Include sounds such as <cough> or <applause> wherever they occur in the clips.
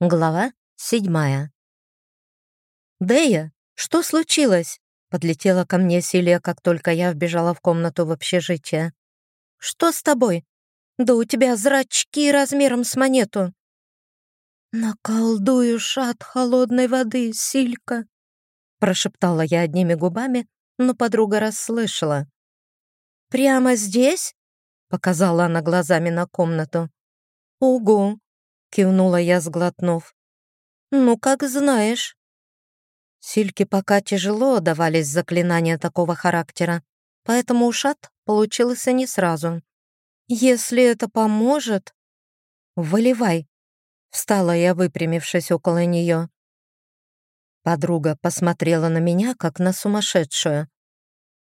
Глава седьмая. «Дэя, что случилось?» Подлетела ко мне Силия, как только я вбежала в комнату в общежитие. «Что с тобой? Да у тебя зрачки размером с монету!» «Наколдуешь от холодной воды, Силька!» Прошептала я одними губами, но подруга расслышала. «Прямо здесь?» — показала она глазами на комнату. «Угу!» — кивнула я, сглотнув. «Ну, как знаешь». Сильке пока тяжело давались заклинания такого характера, поэтому ушат получился не сразу. «Если это поможет...» «Выливай!» Встала я, выпрямившись около нее. Подруга посмотрела на меня, как на сумасшедшую.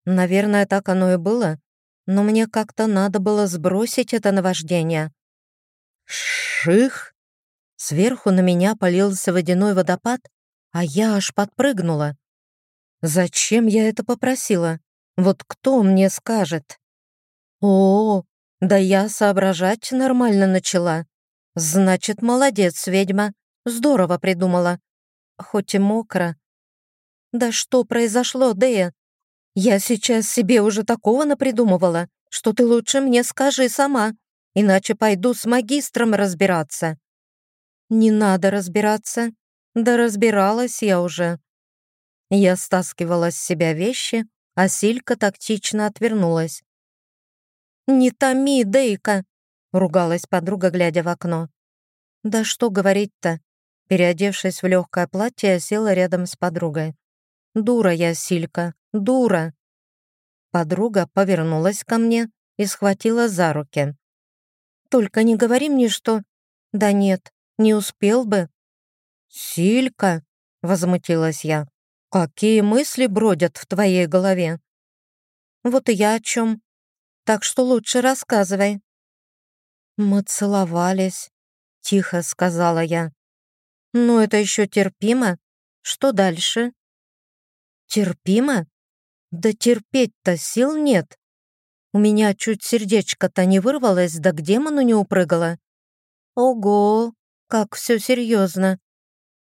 Наверное, так оно и было, но мне как-то надо было сбросить это наваждение. Ших! Сверху на меня полился водяной водопад, а я аж подпрыгнула. Зачем я это попросила? Вот кто мне скажет? О, да я соображать нормально начала. Значит, молодец, ведьма. Здорово придумала. Хоть и мокро. Да что произошло, Дэя? Я сейчас себе уже такого напридумывала, что ты лучше мне скажи сама иначе пойду с магистром разбираться». «Не надо разбираться. Да разбиралась я уже». Я стаскивала с себя вещи, а Силька тактично отвернулась. «Не томи, Дейка!» — ругалась подруга, глядя в окно. «Да что говорить-то?» Переодевшись в легкое платье, я села рядом с подругой. «Дура я, Силька, дура!» Подруга повернулась ко мне и схватила за руки. Только не говори мне, что... Да нет, не успел бы. Силька, возмутилась я. Какие мысли бродят в твоей голове? Вот и я о чем. Так что лучше рассказывай. Мы целовались, тихо сказала я. Ну, это еще терпимо. Что дальше? Терпимо? Да терпеть-то сил нет. У меня чуть сердечко-то не вырвалось, да к демону не упрыгало. Ого, как все серьезно.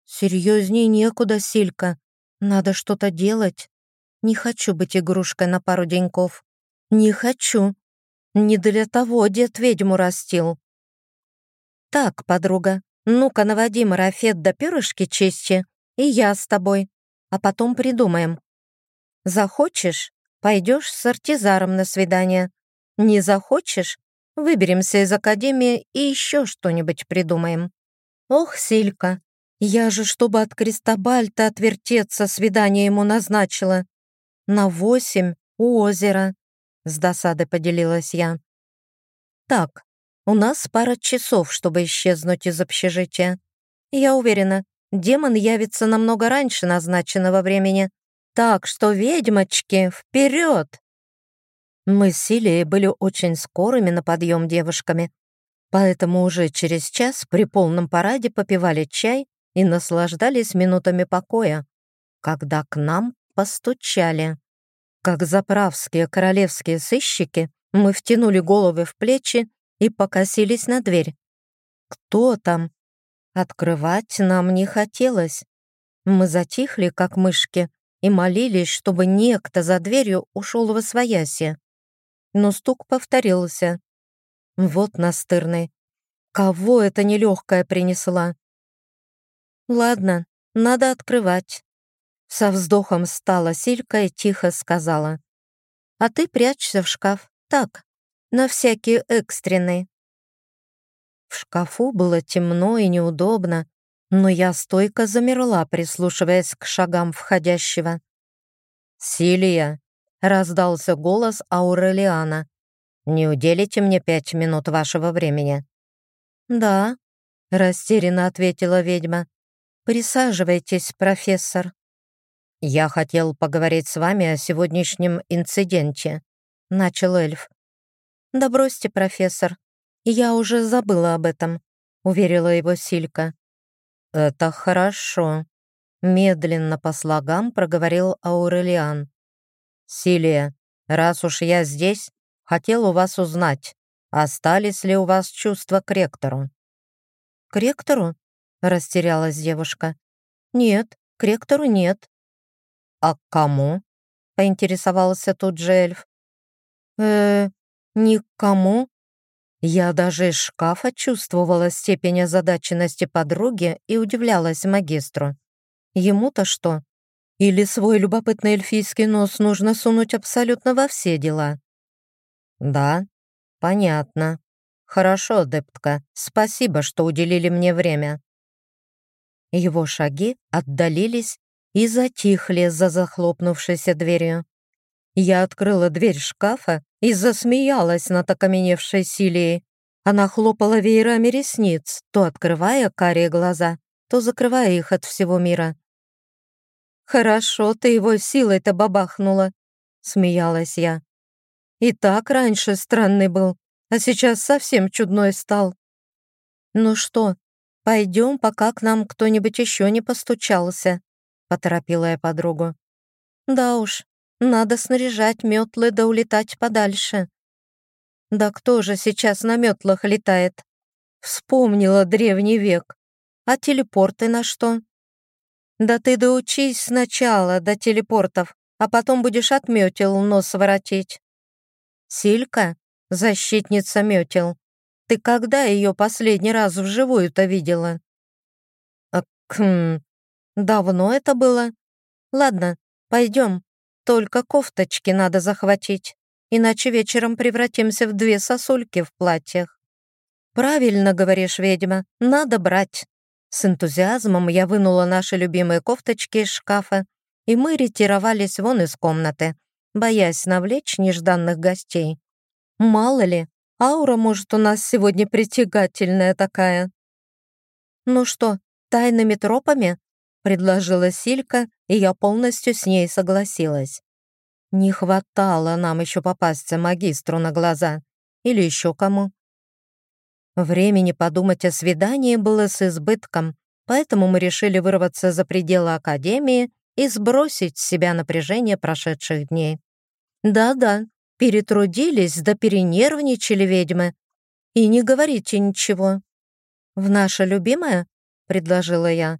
Серьезней некуда, Силька. Надо что-то делать. Не хочу быть игрушкой на пару деньков. Не хочу. Не для того дед ведьму растил. Так, подруга, ну-ка наводи марафет до перышки чести, и я с тобой. А потом придумаем. Захочешь, Пойдешь с артизаром на свидание. Не захочешь? Выберемся из академии и еще что-нибудь придумаем. Ох, Силька, я же, чтобы от Кристобальта отвертеться, свидание ему назначила. На восемь у озера. С досады поделилась я. Так, у нас пара часов, чтобы исчезнуть из общежития. Я уверена, демон явится намного раньше назначенного времени. Так что, ведьмочки, вперед! Мы с Силией были очень скорыми на подъем девушками, поэтому уже через час при полном параде попивали чай и наслаждались минутами покоя, когда к нам постучали. Как заправские королевские сыщики, мы втянули головы в плечи и покосились на дверь. Кто там? Открывать нам не хотелось. Мы затихли, как мышки, и молились, чтобы некто за дверью ушел во свояси. Но стук повторился. Вот настырный. Кого это нелегкая принесла? Ладно, надо открывать. Со вздохом стала Силька и тихо сказала. А ты прячься в шкаф. Так, на всякий экстренный. В шкафу было темно и неудобно, но я стойко замерла, прислушиваясь к шагам входящего. «Силия!» — раздался голос Аурелиана. «Не уделите мне пять минут вашего времени?» «Да», — растерянно ответила ведьма. «Присаживайтесь, профессор». «Я хотел поговорить с вами о сегодняшнем инциденте», — начал эльф. «Да бросьте, профессор, я уже забыла об этом», — уверила его Силька. «Это хорошо», — медленно по слогам проговорил Аурелиан. «Силия, раз уж я здесь, хотел у вас узнать, остались ли у вас чувства к ректору?» «К ректору? — растерялась девушка. «Нет, к ректору нет». «А к кому?» — поинтересовался тут же эльф. э ни к кому». Я даже из шкафа чувствовала степень озадаченности подруги и удивлялась магистру. Ему-то что? Или свой любопытный эльфийский нос нужно сунуть абсолютно во все дела? Да, понятно. Хорошо, адептка, спасибо, что уделили мне время. Его шаги отдалились и затихли за захлопнувшейся дверью. Я открыла дверь шкафа и засмеялась над окаменевшей Силией. Она хлопала веерами ресниц, то открывая карие глаза, то закрывая их от всего мира. «Хорошо ты его силой-то бабахнула», — смеялась я. «И так раньше странный был, а сейчас совсем чудной стал». «Ну что, пойдем, пока к нам кто-нибудь еще не постучался», — поторопила я подругу. «Да уж, надо снаряжать метлы да улетать подальше». «Да кто же сейчас на метлах летает?» Вспомнила древний век. А телепорты на что? Да ты доучись сначала до телепортов, а потом будешь от метел нос воротить. Силька, защитница метел, ты когда ее последний раз вживую-то видела? Кхм, давно это было? Ладно, пойдем, только кофточки надо захватить, иначе вечером превратимся в две сосульки в платьях. Правильно говоришь, ведьма, надо брать. С энтузиазмом я вынула наши любимые кофточки из шкафа, и мы ретировались вон из комнаты, боясь навлечь нежданных гостей. Мало ли, аура, может, у нас сегодня притягательная такая. «Ну что, тайными тропами?» — предложила Силька, и я полностью с ней согласилась. Не хватало нам еще попасться магистру на глаза. Или еще кому. Времени подумать о свидании было с избытком, поэтому мы решили вырваться за пределы Академии и сбросить с себя напряжение прошедших дней. Да-да, перетрудились да перенервничали ведьмы. И не говорите ничего. «В наше любимое?» — предложила я.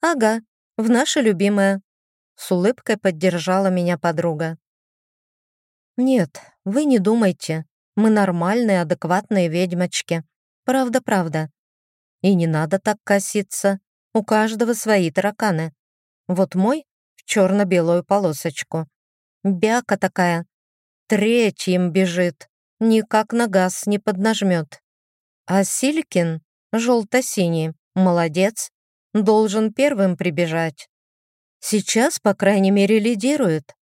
«Ага, в наше любимое». С улыбкой поддержала меня подруга. «Нет, вы не думайте. Мы нормальные, адекватные ведьмочки. Правда-правда. И не надо так коситься. У каждого свои тараканы. Вот мой в черно-белую полосочку. Бяка такая. Третьим бежит. Никак на газ не поднажмет. А Силькин, желто-синий, молодец, должен первым прибежать. Сейчас, по крайней мере, лидирует.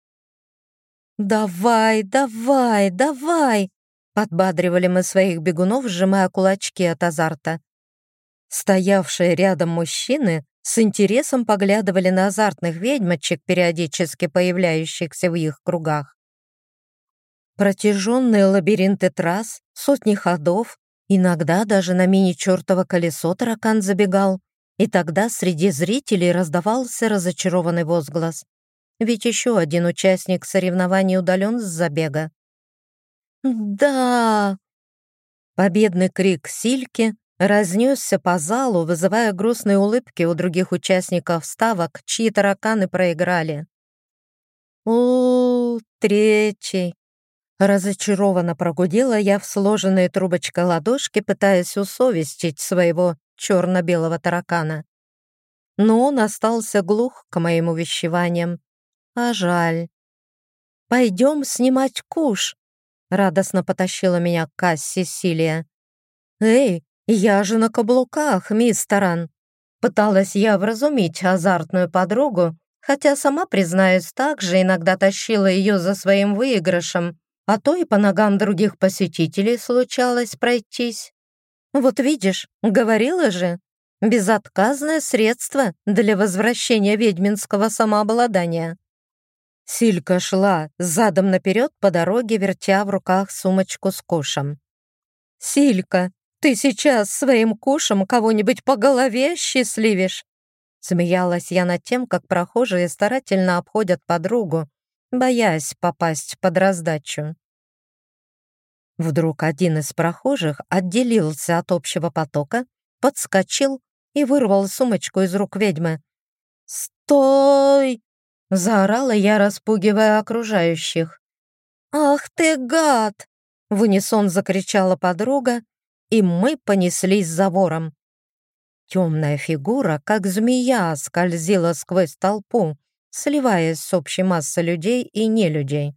«Давай, давай, давай!» Подбадривали мы своих бегунов, сжимая кулачки от азарта. Стоявшие рядом мужчины с интересом поглядывали на азартных ведьмочек, периодически появляющихся в их кругах. Протяженные лабиринты трасс, сотни ходов, иногда даже на мини-чертово колесо таракан забегал, и тогда среди зрителей раздавался разочарованный возглас. Ведь еще один участник соревнований удален с забега. «Да!» Победный крик Сильки разнесся по залу, вызывая грустные улыбки у других участников ставок, чьи тараканы проиграли. «О, третий!» Разочарованно прогудела я в сложенные трубочкой ладошки, пытаясь усовестить своего черно-белого таракана. Но он остался глух к моим увещеваниям. А жаль. «Пойдем снимать куш!» Радостно потащила меня к кассе Силия. «Эй, я же на каблуках, мисс Таран!» Пыталась я вразумить азартную подругу, хотя сама, признаюсь, также иногда тащила ее за своим выигрышем, а то и по ногам других посетителей случалось пройтись. Вот видишь, говорила же, безотказное средство для возвращения ведьминского самообладания. Силька шла задом наперед по дороге, вертя в руках сумочку с кушем. «Силька, ты сейчас своим кушем кого-нибудь по голове счастливишь?» Смеялась я над тем, как прохожие старательно обходят подругу, боясь попасть под раздачу. Вдруг один из прохожих отделился от общего потока, подскочил и вырвал сумочку из рук ведьмы. «Стой!» — заорала я, распугивая окружающих. «Ах ты, гад!» — в унисон закричала подруга, и мы понеслись за вором. Темная фигура, как змея, скользила сквозь толпу, сливаясь с общей массой людей и нелюдей.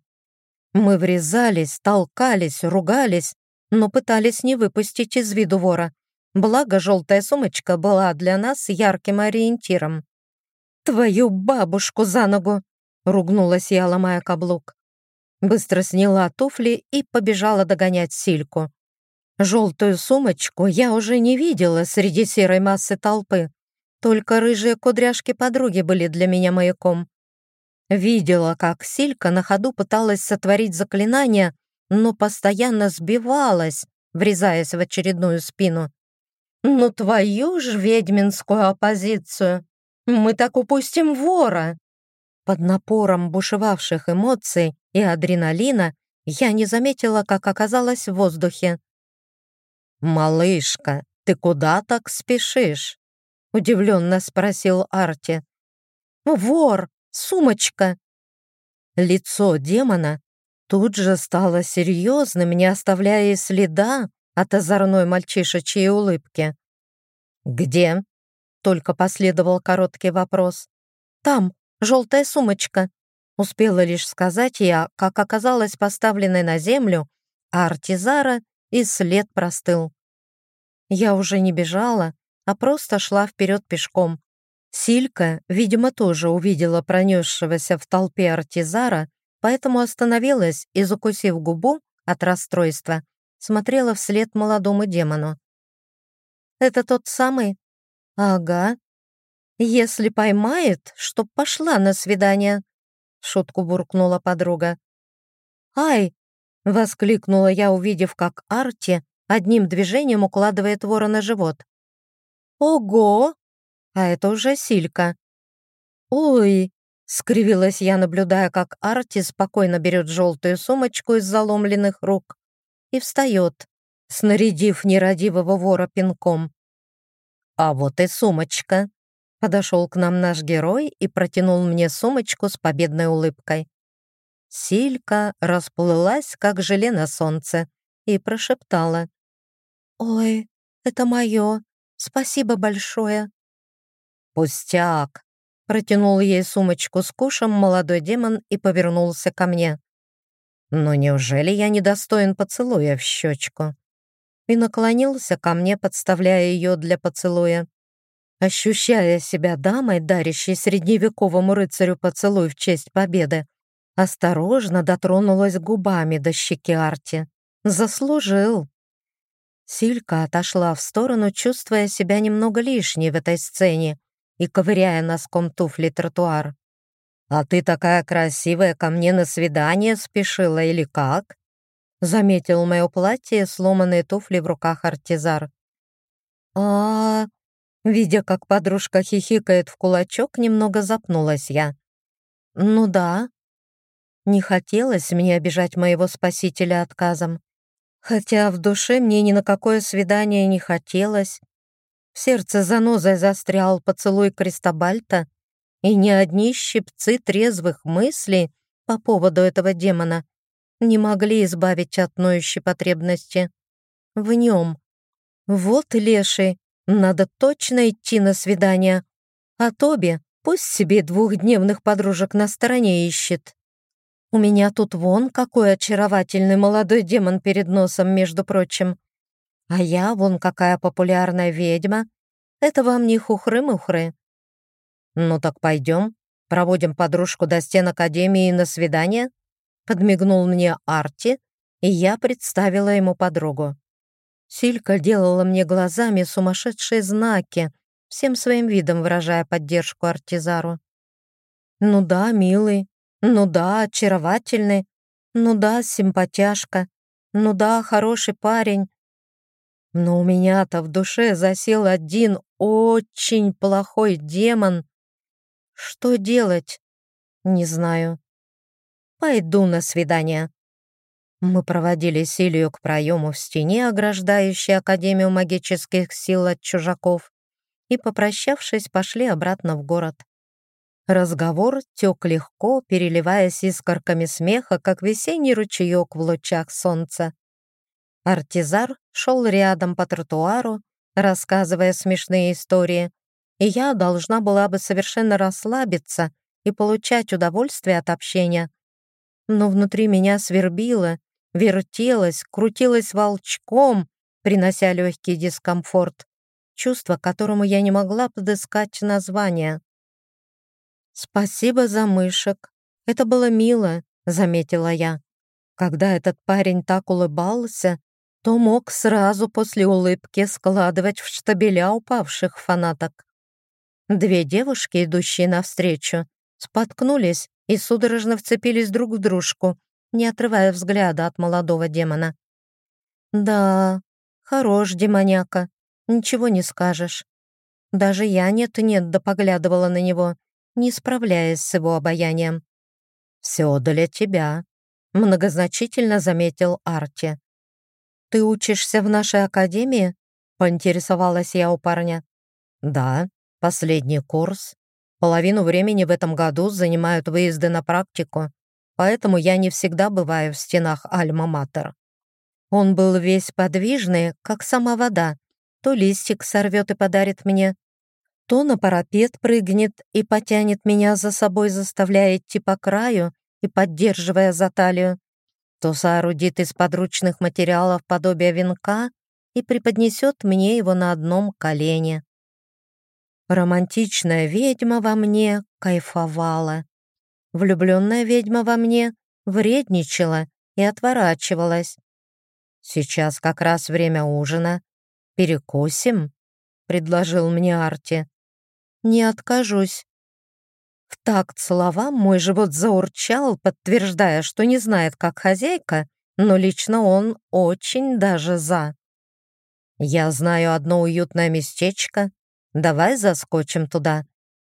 Мы врезались, толкались, ругались, но пытались не выпустить из виду вора. Благо, желтая сумочка была для нас ярким ориентиром. «Твою бабушку за ногу!» — ругнулась я, ломая каблук. Быстро сняла туфли и побежала догонять Сильку. Желтую сумочку я уже не видела среди серой массы толпы. Только рыжие кудряшки подруги были для меня маяком. Видела, как Силька на ходу пыталась сотворить заклинание, но постоянно сбивалась, врезаясь в очередную спину. «Ну твою ж ведьминскую оппозицию! Мы так упустим вора!» Под напором бушевавших эмоций и адреналина я не заметила, как оказалась в воздухе. «Малышка, ты куда так спешишь?» — удивленно спросил Арти. «Вор! Сумочка!» Лицо демона тут же стало серьезным, не оставляя следа от озорной мальчишечьей улыбки. «Где?» — только последовал короткий вопрос. «Там, желтая сумочка», — успела лишь сказать я, как оказалась поставленной на землю, а Артизара и след простыл. Я уже не бежала, а просто шла вперед пешком. Силька, видимо, тоже увидела пронесшегося в толпе артизара, поэтому остановилась и, закусив губу от расстройства, смотрела вслед молодому демону. «Это тот самый?» «Ага. Если поймает, чтоб пошла на свидание», — шутку буркнула подруга. «Ай!» — воскликнула я, увидев, как Арти одним движением укладывает вора на живот. «Ого!» А это уже Силька. «Ой!» — скривилась я, наблюдая, как Арти спокойно берет желтую сумочку из заломленных рук и встает, снарядив нерадивого вора пинком. «А вот и сумочка!» Подошел к нам наш герой и протянул мне сумочку с победной улыбкой. Силька расплылась, как желе на солнце, и прошептала. «Ой, это мое. Спасибо большое». «Пустяк!» — протянул ей сумочку с кушем молодой демон и повернулся ко мне. «Ну неужели я недостоин поцелуя в щечку?» И наклонился ко мне, подставляя ее для поцелуя. Ощущая себя дамой, дарящей средневековому рыцарю поцелуй в честь победы, осторожно дотронулась губами до щеки Арти. «Заслужил!» Силька отошла в сторону, чувствуя себя немного лишней в этой сцене и ковыряя носком туфли тротуар. «А ты такая красивая, ко мне на свидание спешила или как?» Заметил мое платье и сломанные туфли в руках артизар. а, Видя, как подружка хихикает в кулачок, немного запнулась я. «Ну да». Не хотелось мне обижать моего спасителя отказом. Хотя в душе мне ни на какое свидание не хотелось. В сердце занозой застрял поцелуй Кристобальта, и ни одни щипцы трезвых мыслей по поводу этого демона не могли избавить от ноющей потребности. В нем. Вот леший, надо точно идти на свидание. А Тоби пусть себе двухдневных подружек на стороне ищет. У меня тут вон какой очаровательный молодой демон перед носом, между прочим. А я вон какая популярная ведьма. Это вам не хухры-мухры. Ну так пойдем, проводим подружку до стен Академии на свидание. Подмигнул мне Арти, и я представила ему подругу. Силька делала мне глазами сумасшедшие знаки, всем своим видом выражая поддержку Артизару. «Ну да, милый, ну да, очаровательный. Ну да, симпатяшка. Ну да, хороший парень. Но у меня-то в душе засел один очень плохой демон. Что делать? Не знаю. Пойду на свидание. Мы проводили Силию к проему в стене, ограждающей Академию магических сил от чужаков, и, попрощавшись, пошли обратно в город. Разговор тек легко, переливаясь искорками смеха, как весенний ручеек в лучах солнца. Артизар шел рядом по тротуару, рассказывая смешные истории, и я должна была бы совершенно расслабиться и получать удовольствие от общения. Но внутри меня свербило, вертелось, крутилось волчком, принося легкий дискомфорт, чувство, которому я не могла подыскать название. «Спасибо за мышек. Это было мило», — заметила я. Когда этот парень так улыбался, то мог сразу после улыбки складывать в штабеля упавших фанаток. Две девушки, идущие навстречу, споткнулись и судорожно вцепились друг в дружку, не отрывая взгляда от молодого демона. «Да, хорош демоняка, ничего не скажешь. Даже я нет-нет да поглядывала на него, не справляясь с его обаянием. «Все для тебя», — многозначительно заметил Арти. «Ты учишься в нашей академии?» — поинтересовалась я у парня. «Да, последний курс. Половину времени в этом году занимают выезды на практику, поэтому я не всегда бываю в стенах Альма-Матер». Он был весь подвижный, как сама вода. То листик сорвет и подарит мне, то на парапет прыгнет и потянет меня за собой, заставляя идти по краю и поддерживая за талию, то соорудит из подручных материалов подобие венка и преподнесет мне его на одном колене. Романтичная ведьма во мне кайфовала. Влюбленная ведьма во мне вредничала и отворачивалась. Сейчас как раз время ужина. Перекусим, предложил мне Арти. Не откажусь. В такт словам мой живот заурчал, подтверждая, что не знает, как хозяйка, но лично он очень даже за. «Я знаю одно уютное местечко. Давай заскочим туда».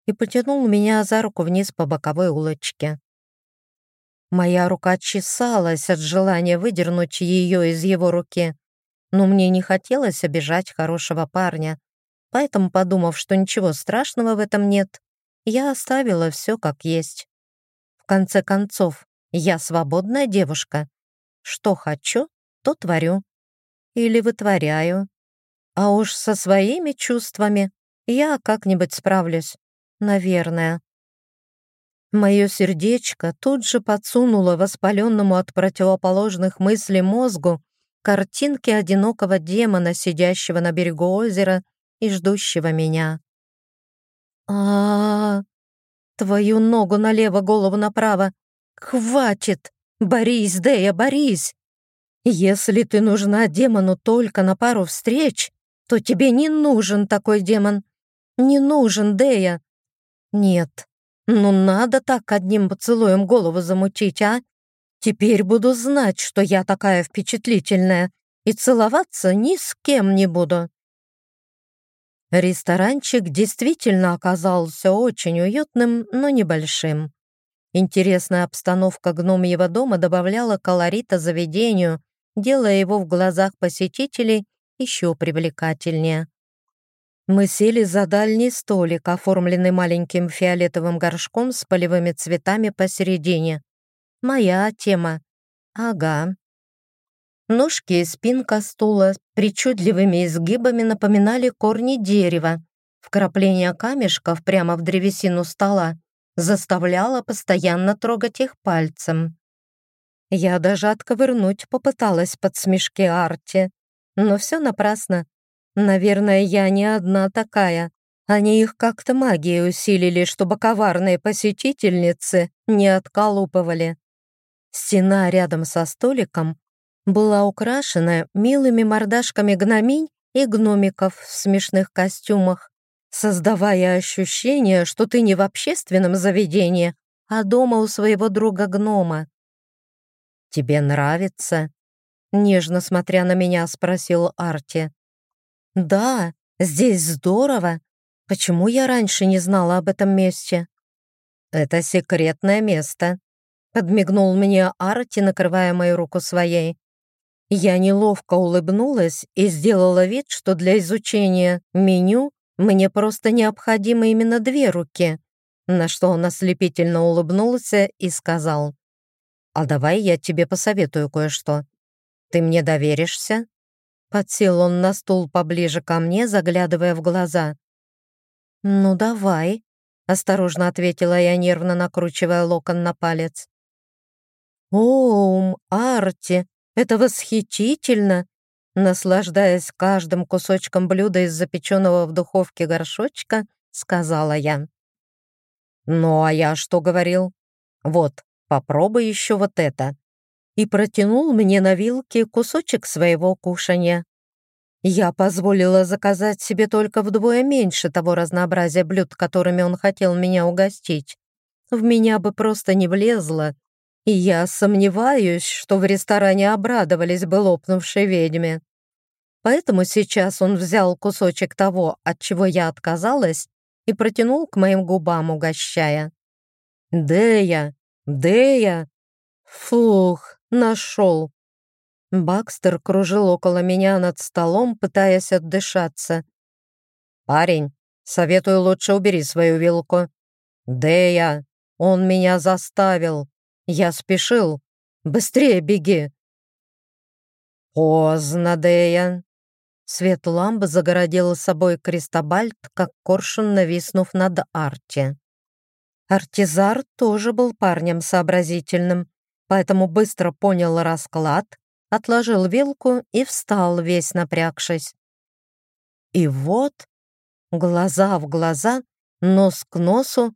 И потянул меня за руку вниз по боковой улочке. Моя рука чесалась от желания выдернуть ее из его руки, но мне не хотелось обижать хорошего парня, Поэтому, подумав, что ничего страшного в этом нет, я оставила все как есть. В конце концов, я свободная девушка. Что хочу, то творю. Или вытворяю. А уж со своими чувствами я как-нибудь справлюсь. Наверное. Мое сердечко тут же подсунуло воспаленному от противоположных мыслей мозгу картинки одинокого демона, сидящего на берегу озера и ждущего меня. а, Твою ногу налево, голову направо! Хватит! Борись, Дея, борись! Если ты нужна демону только на пару встреч, то тебе не нужен такой демон. Не нужен, Дея. Нет, ну надо так одним поцелуем голову замутить, а? Теперь буду знать, что я такая впечатлительная, и целоваться ни с кем не буду. Ресторанчик действительно оказался очень уютным, но небольшим. Интересная обстановка гномьего дома добавляла колорита заведению, делая его в глазах посетителей еще привлекательнее. Мы сели за дальний столик, оформленный маленьким фиолетовым горшком с полевыми цветами посередине. Моя тема. Ага. Ножки и спинка стула причудливыми изгибами напоминали корни дерева. Вкрапление камешков прямо в древесину стола заставляло постоянно трогать их пальцем. Я даже отковырнуть попыталась под смешки Арти, но все напрасно. Наверное, я не одна такая. Они их как-то магией усилили, чтобы коварные посетительницы не отколупывали. Стена рядом со столиком была украшена милыми мордашками гноминь и гномиков в смешных костюмах, создавая ощущение, что ты не в общественном заведении, а дома у своего друга-гнома. «Тебе нравится?» Нежно смотря на меня, спросил Арти. «Да, здесь здорово. Почему я раньше не знала об этом месте?» «Это секретное место», — подмигнул мне Арти, накрывая мою руку своей. Я неловко улыбнулась и сделала вид, что для изучения меню Мне просто необходимы именно две руки». На что он ослепительно улыбнулся и сказал, «А давай я тебе посоветую кое-что. Ты мне доверишься?» Подсел он на стул поближе ко мне, заглядывая в глаза. «Ну, давай», — осторожно ответила я, нервно накручивая локон на палец. «Оум, Арти, это восхитительно!» Наслаждаясь каждым кусочком блюда из запеченного в духовке горшочка, сказала я. «Ну, а я что говорил? Вот, попробуй еще вот это». И протянул мне на вилке кусочек своего кушанья. Я позволила заказать себе только вдвое меньше того разнообразия блюд, которыми он хотел меня угостить. В меня бы просто не влезло, и я сомневаюсь, что в ресторане обрадовались бы лопнувшей ведьме. Поэтому сейчас он взял кусочек того, от чего я отказалась, и протянул к моим губам, угощая. «Дея! Дея!» «Фух, нашел!» Бакстер кружил около меня над столом, пытаясь отдышаться. «Парень, советую лучше убери свою вилку». «Дея, он меня заставил. Я спешил. Быстрее беги!» «Поздно, Дея!» Свет лампы загородил собой Кристобальт, как коршун нависнув над Арти. Артизар тоже был парнем сообразительным, поэтому быстро понял расклад, отложил вилку и встал, весь напрягшись. И вот, глаза в глаза, нос к носу,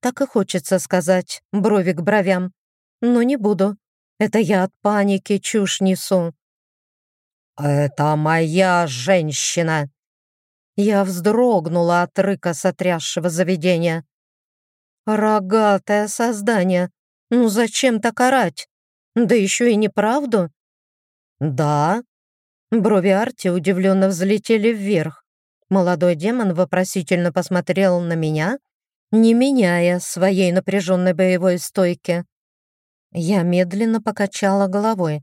так и хочется сказать, брови к бровям, но не буду. Это я от паники чушь несу. «Это моя женщина!» Я вздрогнула от рыка сотрясшего заведения. «Рогатое создание! Ну зачем так орать? Да еще и неправду!» «Да?» Брови Арти удивленно взлетели вверх. Молодой демон вопросительно посмотрел на меня, не меняя своей напряженной боевой стойки. Я медленно покачала головой.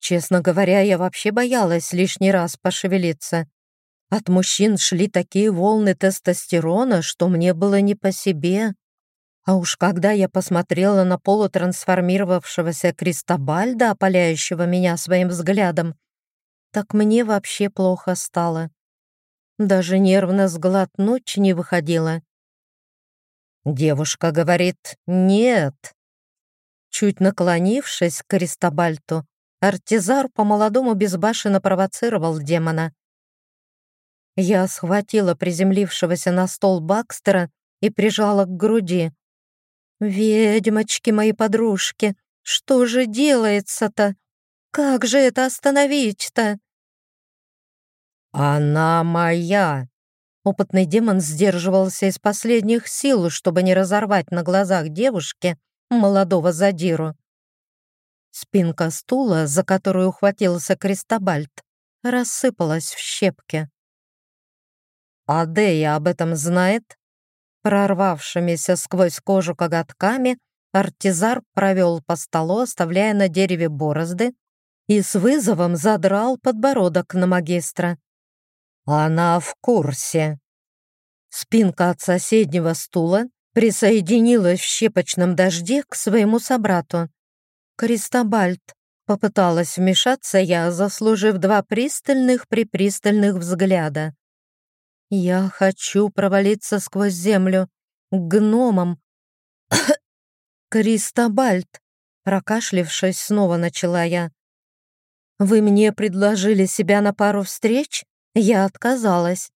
Честно говоря, я вообще боялась лишний раз пошевелиться. От мужчин шли такие волны тестостерона, что мне было не по себе. А уж когда я посмотрела на полутрансформировавшегося Кристобальда, опаляющего меня своим взглядом, так мне вообще плохо стало. Даже нервно сглотнуть не выходило. Девушка говорит «нет». Чуть наклонившись к Кристобальту, Артизар по-молодому безбашенно провоцировал демона. Я схватила приземлившегося на стол Бакстера и прижала к груди. «Ведьмочки мои подружки, что же делается-то? Как же это остановить-то?» «Она моя!» Опытный демон сдерживался из последних сил, чтобы не разорвать на глазах девушки молодого задиру. Спинка стула, за которую ухватился Кристобальт, рассыпалась в щепки. «А Дея об этом знает?» Прорвавшимися сквозь кожу коготками, артизар провел по столу, оставляя на дереве борозды, и с вызовом задрал подбородок на магистра. «Она в курсе». Спинка от соседнего стула присоединилась в щепочном дожде к своему собрату. Кристобальд. Попыталась вмешаться я, заслужив два пристальных-припристальных взгляда. Я хочу провалиться сквозь землю, к гномам. <coughs> Кристобальд, прокашлившись, снова начала я. Вы мне предложили себя на пару встреч? Я отказалась.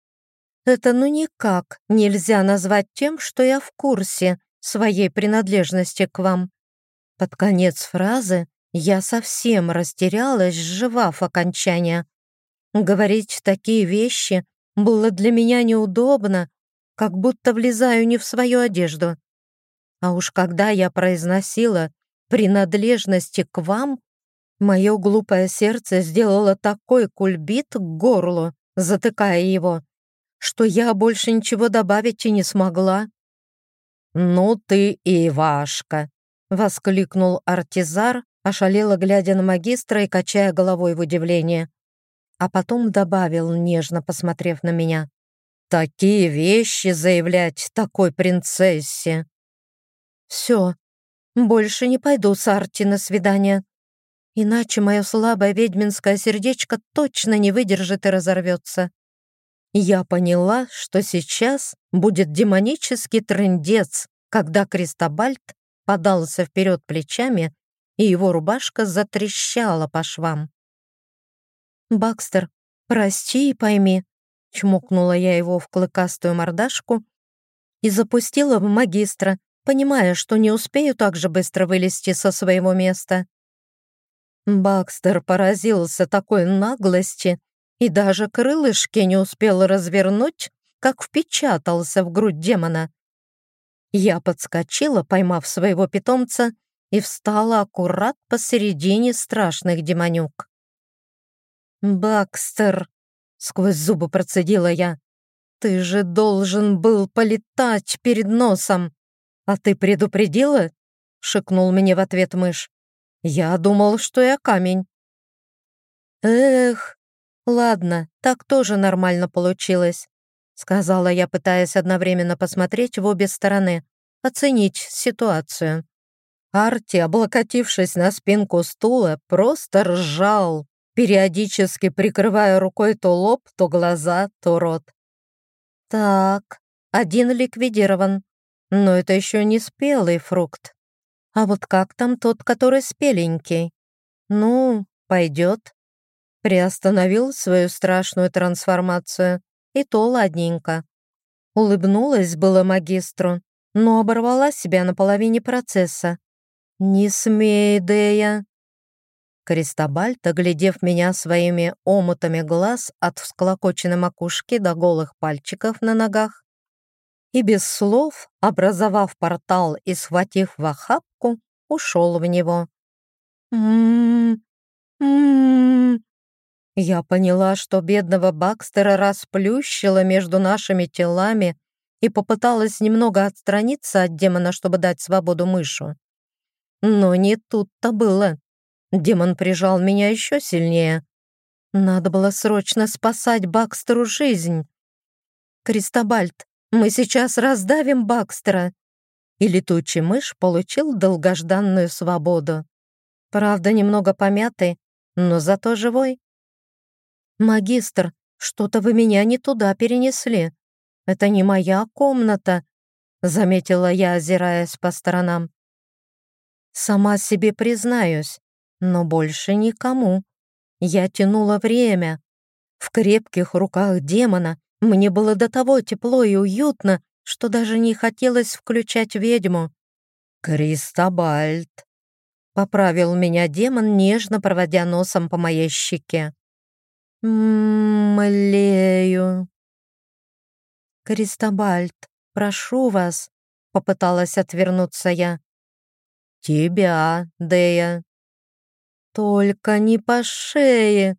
Это ну никак нельзя назвать тем, что я в курсе своей принадлежности к вам. Под конец фразы я совсем растерялась, сживав окончание. Говорить такие вещи было для меня неудобно, как будто влезаю не в свою одежду. А уж когда я произносила принадлежности к вам, мое глупое сердце сделало такой кульбит к горлу, затыкая его, что я больше ничего добавить и не смогла. «Ну ты и Ивашка!» Воскликнул артизар, ошалело глядя на магистра и качая головой в удивлении. А потом добавил, нежно посмотрев на меня. такие вещи заявлять такой принцессе. Все, больше не пойду с Арти на свидание. Иначе мое слабое ведьминское сердечко точно не выдержит и разорвется. Я поняла, что сейчас будет демонический трындец, когда Кристобальд подался вперед плечами, и его рубашка затрещала по швам. «Бакстер, прости и пойми», — чмокнула я его в клыкастую мордашку и запустила в магистра, понимая, что не успею так же быстро вылезти со своего места. Бакстер поразился такой наглости и даже крылышки не успел развернуть, как впечатался в грудь демона. Я подскочила, поймав своего питомца, и встала аккурат посередине страшных демонюк. «Бакстер!» — сквозь зубы процедила я. «Ты же должен был полетать перед носом!» «А ты предупредила?» — шикнул мне в ответ мышь. «Я думал, что я камень». «Эх, ладно, так тоже нормально получилось», — сказала я, пытаясь одновременно посмотреть в обе стороны, оценить ситуацию. Арти, облокотившись на спинку стула, просто ржал, периодически прикрывая рукой то лоб, то глаза, то рот. «Так, один ликвидирован. Но это еще не спелый фрукт. А вот как там тот, который спеленький? Ну, пойдет. Приостановил свою страшную трансформацию. И то ладненько. Улыбнулась было магистру, но оборвала себя на половине процесса. «Не смей, Дея!» Кристобальт, оглядев меня своими омутами глаз от всклокоченной макушки до голых пальчиков на ногах, и без слов, образовав портал и схватив в охапку, ушел в него. м м Я поняла, что бедного Бакстера расплющило между нашими телами и попыталась немного отстраниться от демона, чтобы дать свободу мышу. Но не тут-то было. Демон прижал меня еще сильнее. Надо было срочно спасать Бакстеру жизнь. Кристобальт, мы сейчас раздавим Бакстера!» И летучий мышь получил долгожданную свободу. Правда, немного помятый, но зато живой. «Магистр, что-то вы меня не туда перенесли. Это не моя комната», — заметила я, озираясь по сторонам. «Сама себе признаюсь, но больше никому. Я тянула время. В крепких руках демона мне было до того тепло и уютно, что даже не хотелось включать ведьму. «Кристобальд!» — поправил меня демон, нежно проводя носом по моей щеке. «Млею!» «Кристобальд, прошу вас!» — попыталась отвернуться я. «Тебя, Дея!» «Только не по шее!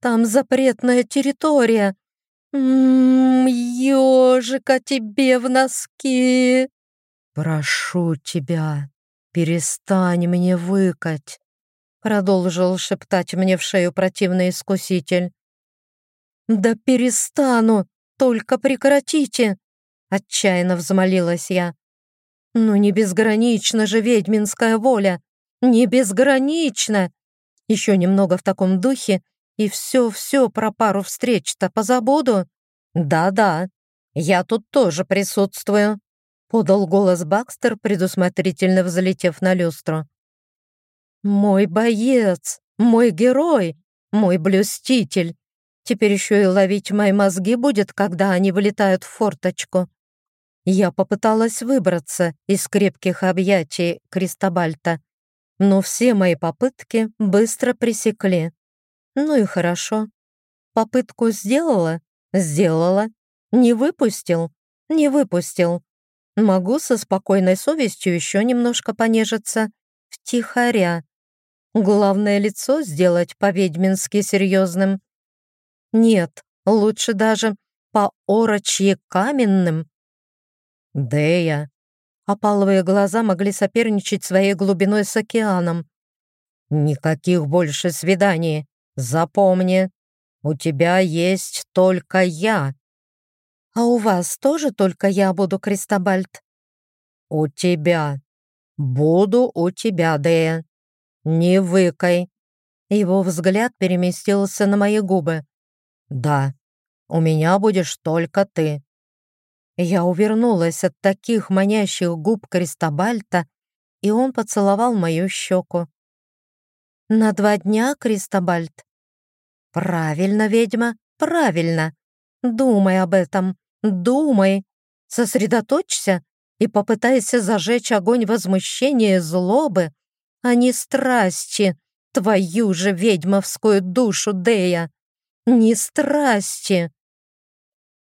Там запретная территория!» «Ммм, ежика тебе в носки!» «Прошу тебя, перестань мне выкать!» Продолжил шептать мне в шею противный искуситель. «Да перестану! Только прекратите!» Отчаянно взмолилась я. «Ну не безгранична же ведьминская воля! Не безгранична!» Еще немного в таком духе, и все-все про пару встреч-то позабуду? Да-да, я тут тоже присутствую, подал голос Бакстер, предусмотрительно взлетев на люстру. Мой боец, мой герой, мой блюститель. Теперь еще и ловить мои мозги будет, когда они вылетают в форточку. Я попыталась выбраться из крепких объятий Кристобальта, но все мои попытки быстро пресекли. Ну и хорошо. Попытку сделала? Сделала. Не выпустил? Не выпустил. Могу со спокойной совестью еще немножко понежиться. Втихаря. Главное лицо сделать по-ведьмински серьезным. Нет, лучше даже по-орочье каменным. Дея. Опаловые глаза могли соперничать своей глубиной с океаном. Никаких больше свиданий. Запомни, у тебя есть только я. «А у вас тоже только я буду, Кристобальд?» «У тебя. Буду у тебя, Дея. Не выкай». Его взгляд переместился на мои губы. «Да, у меня будешь только ты». Я увернулась от таких манящих губ Кристобальта, и он поцеловал мою щеку. «На два дня, Кристобальт?» «Правильно, ведьма, правильно. Думай об этом, думай. Сосредоточься и попытайся зажечь огонь возмущения и злобы, а не страсти, твою же ведьмовскую душу, Дея. Не страсти!»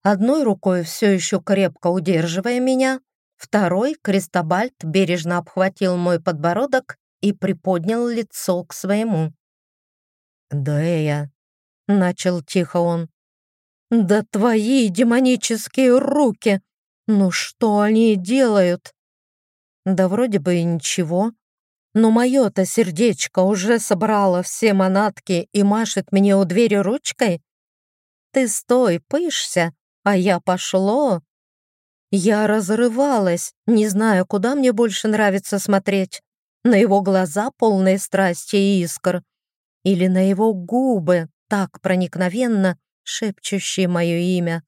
Одной рукой все еще крепко удерживая меня, второй Кристобальт бережно обхватил мой подбородок и приподнял лицо к своему. «Дея», — начал тихо он, — «да твои демонические руки! Ну что они делают?» «Да вроде бы и ничего, но мое-то сердечко уже собрало все манатки и машет мне у двери ручкой. Ты стой, пышься, а я пошло. Я разрывалась, не знаю, куда мне больше нравится смотреть. На его глаза, полные страсти и искр, или на его губы, так проникновенно шепчущие мое имя.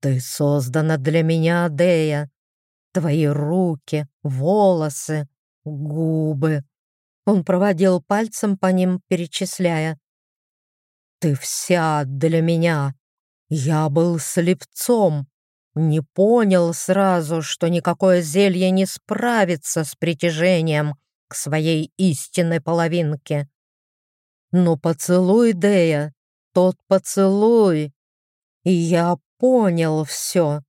«Ты создана для меня, Дея. Твои руки, волосы, губы». Он проводил пальцем по ним, перечисляя. «Ты вся для меня. Я был слепцом, не понял сразу, что никакое зелье не справится с притяжением к своей истинной половинке. Но поцелуй, Дея, тот поцелуй, и я понял все.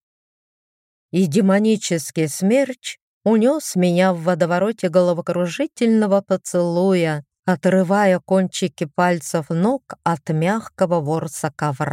И демонический смерч унес меня в водовороте головокружительного поцелуя, отрывая кончики пальцев ног от мягкого ворса ковра.